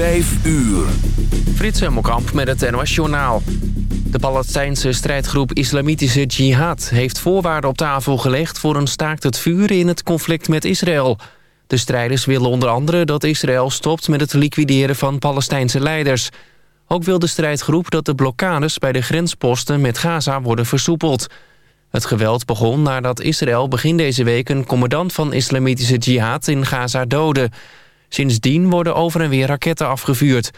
5 uur. Frits Hemelkamp met het NOS Journaal. De Palestijnse strijdgroep Islamitische Jihad heeft voorwaarden op tafel gelegd... voor een staakt het vuur in het conflict met Israël. De strijders willen onder andere dat Israël stopt met het liquideren van Palestijnse leiders. Ook wil de strijdgroep dat de blokkades bij de grensposten met Gaza worden versoepeld. Het geweld begon nadat Israël begin deze week een commandant van Islamitische Jihad in Gaza doodde... Sindsdien worden over en weer raketten afgevuurd.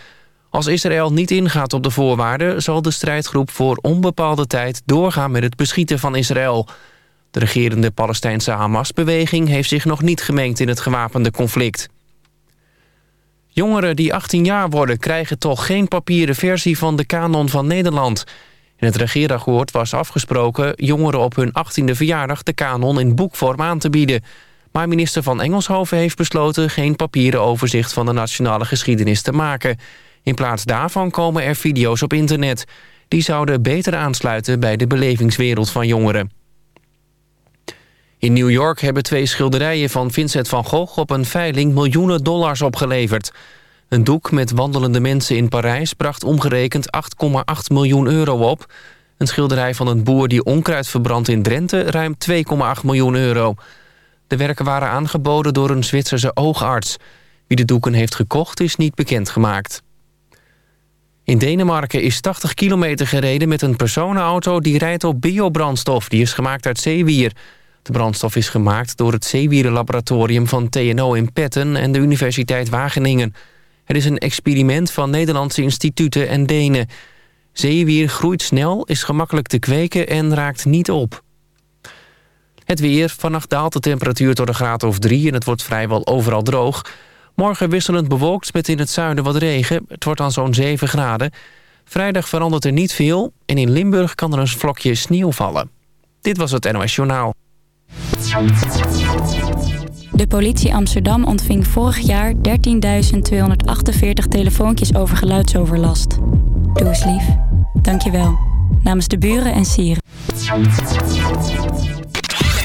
Als Israël niet ingaat op de voorwaarden... zal de strijdgroep voor onbepaalde tijd doorgaan met het beschieten van Israël. De regerende Palestijnse Hamas-beweging heeft zich nog niet gemengd in het gewapende conflict. Jongeren die 18 jaar worden krijgen toch geen papieren versie van de kanon van Nederland. In het regeerakkoord was afgesproken jongeren op hun 18e verjaardag de kanon in boekvorm aan te bieden. Maar minister van Engelshoven heeft besloten... geen papieren overzicht van de nationale geschiedenis te maken. In plaats daarvan komen er video's op internet. Die zouden beter aansluiten bij de belevingswereld van jongeren. In New York hebben twee schilderijen van Vincent van Gogh... op een veiling miljoenen dollars opgeleverd. Een doek met wandelende mensen in Parijs... bracht omgerekend 8,8 miljoen euro op. Een schilderij van een boer die onkruid verbrandt in Drenthe... ruim 2,8 miljoen euro... De werken waren aangeboden door een Zwitserse oogarts. Wie de doeken heeft gekocht is niet bekendgemaakt. In Denemarken is 80 kilometer gereden met een personenauto... die rijdt op biobrandstof, die is gemaakt uit zeewier. De brandstof is gemaakt door het zeewierenlaboratorium van TNO in Petten... en de Universiteit Wageningen. Het is een experiment van Nederlandse instituten en Denen. Zeewier groeit snel, is gemakkelijk te kweken en raakt niet op. Het weer. Vannacht daalt de temperatuur tot een graad of 3 en het wordt vrijwel overal droog. Morgen wisselend bewolkt met in het zuiden wat regen. Het wordt dan zo'n 7 graden. Vrijdag verandert er niet veel en in Limburg kan er een vlokje sneeuw vallen. Dit was het NOS Journaal. De politie Amsterdam ontving vorig jaar 13.248 telefoontjes over geluidsoverlast. Doe eens lief. Dankjewel. Namens de buren en sieren.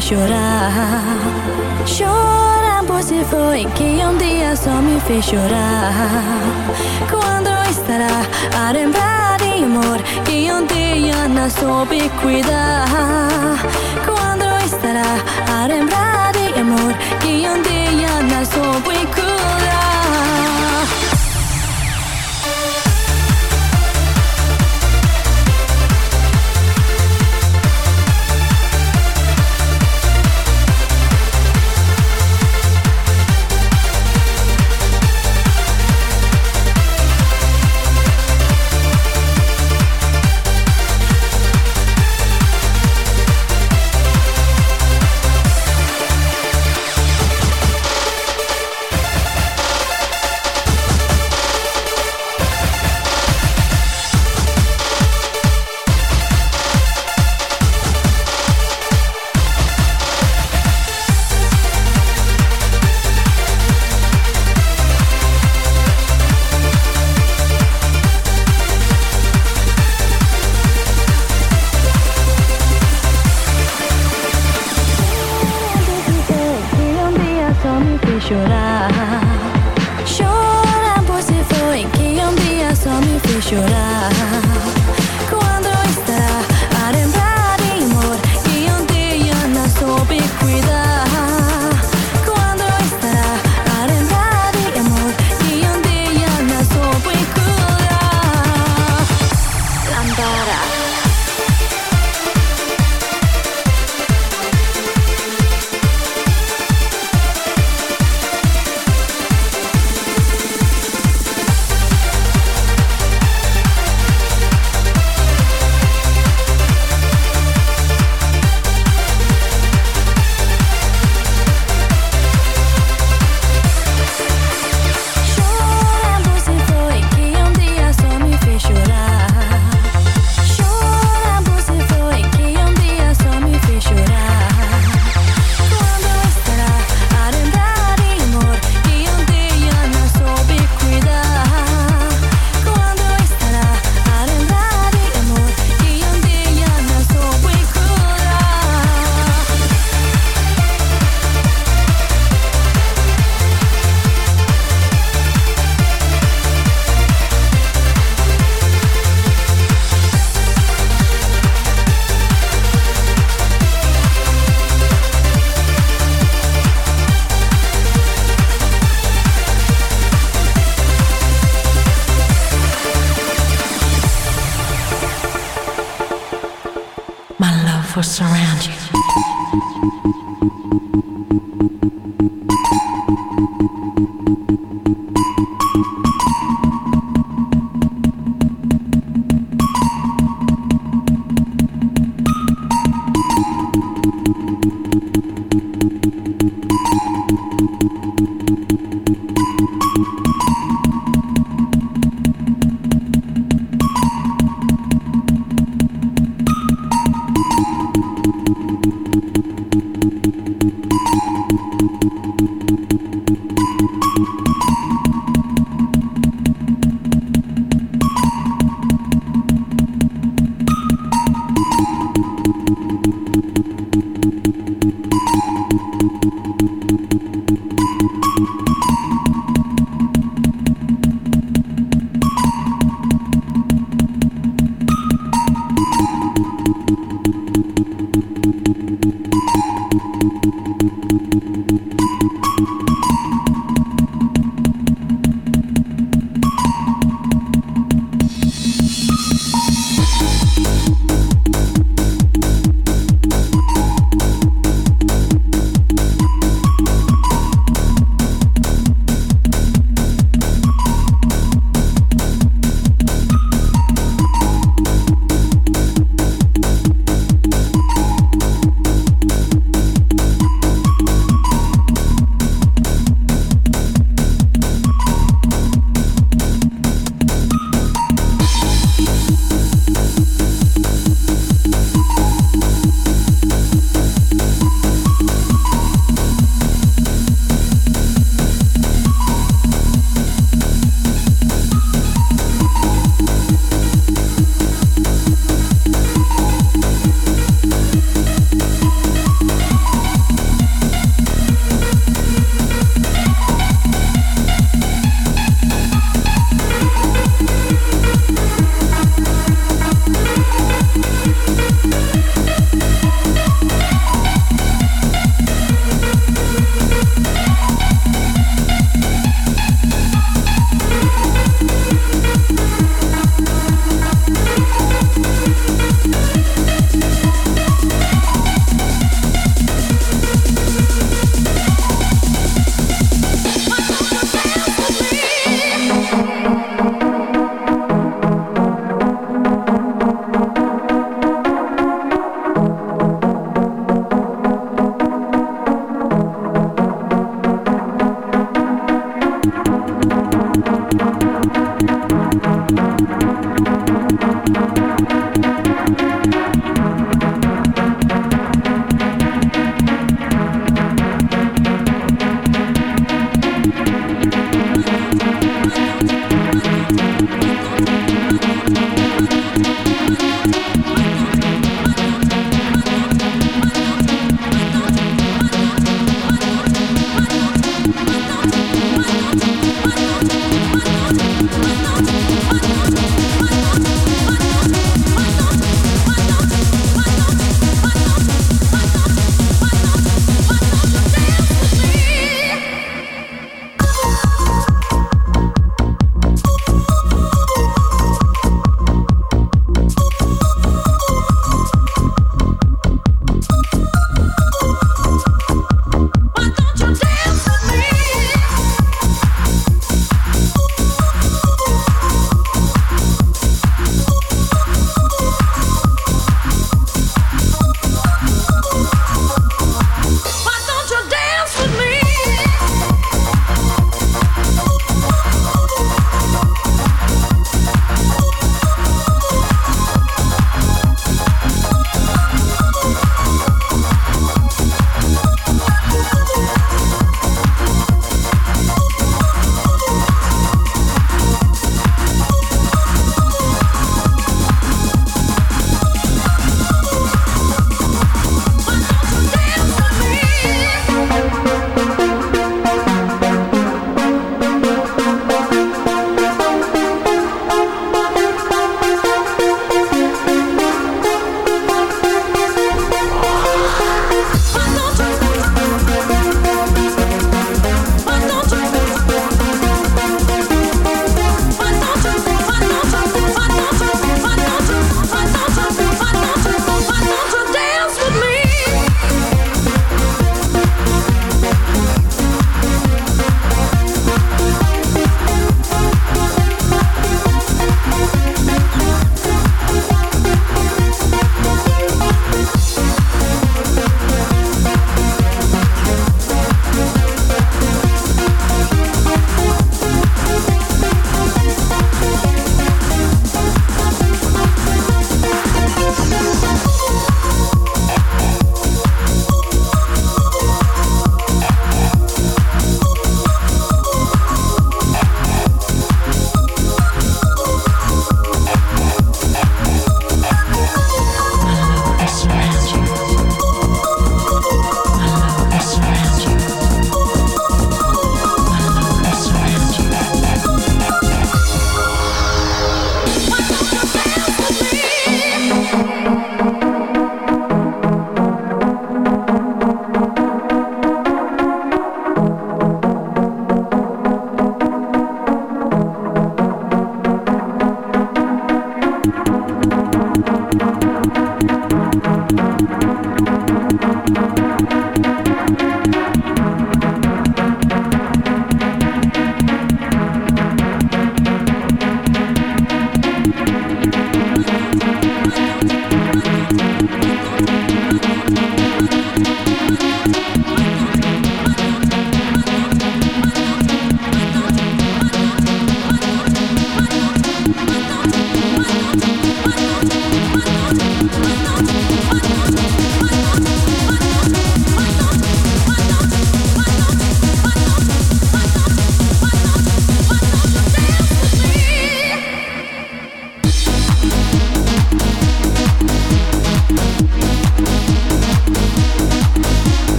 fez chorar. por si fue que un día só me fez llorar Cuando estará a lembrar de amor que un día nació soube cuidar? Cuando estará a lembrar de amor que un día nació soube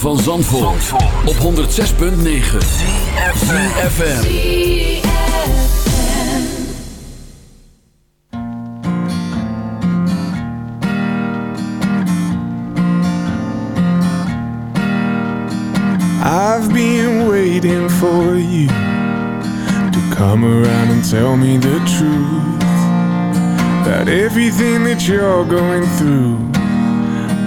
van Zandvoort, Zandvoort. op 106.9 FM I've been waiting for you To come around and tell me the truth That everything that you're going through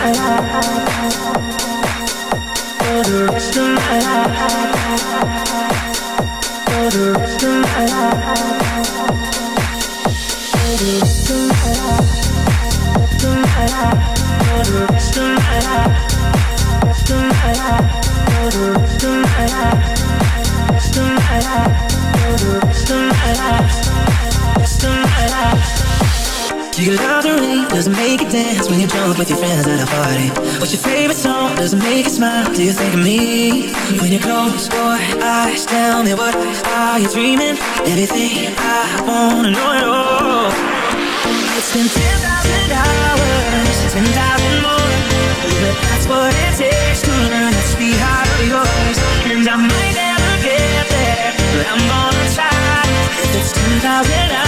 Still alive. Your lingerie doesn't make you dance when you're drunk with your friends at a party. What's your favorite song doesn't make you smile? Do you think of me when you close your eyes? Tell me what are you dreaming? Everything I wanna know at all. It's been ten thousand hours, ten thousand more, but that's what it takes to learn this behind of yours. And I might never get there, but I'm gonna try. If it's ten thousand hours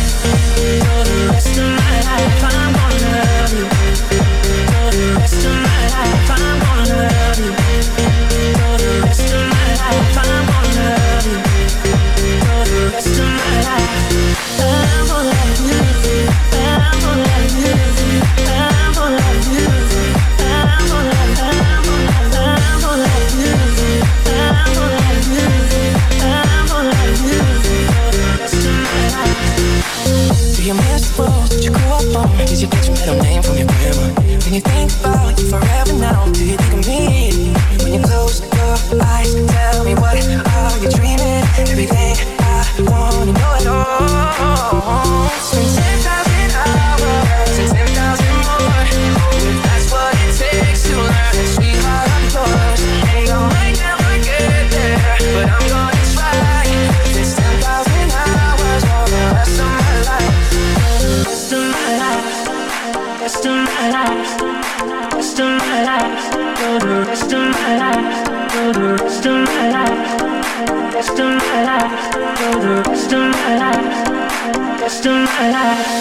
I like.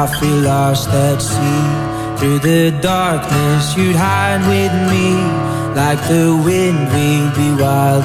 I feel lost at sea Through the darkness you'd hide with me Like the wind we'd be wild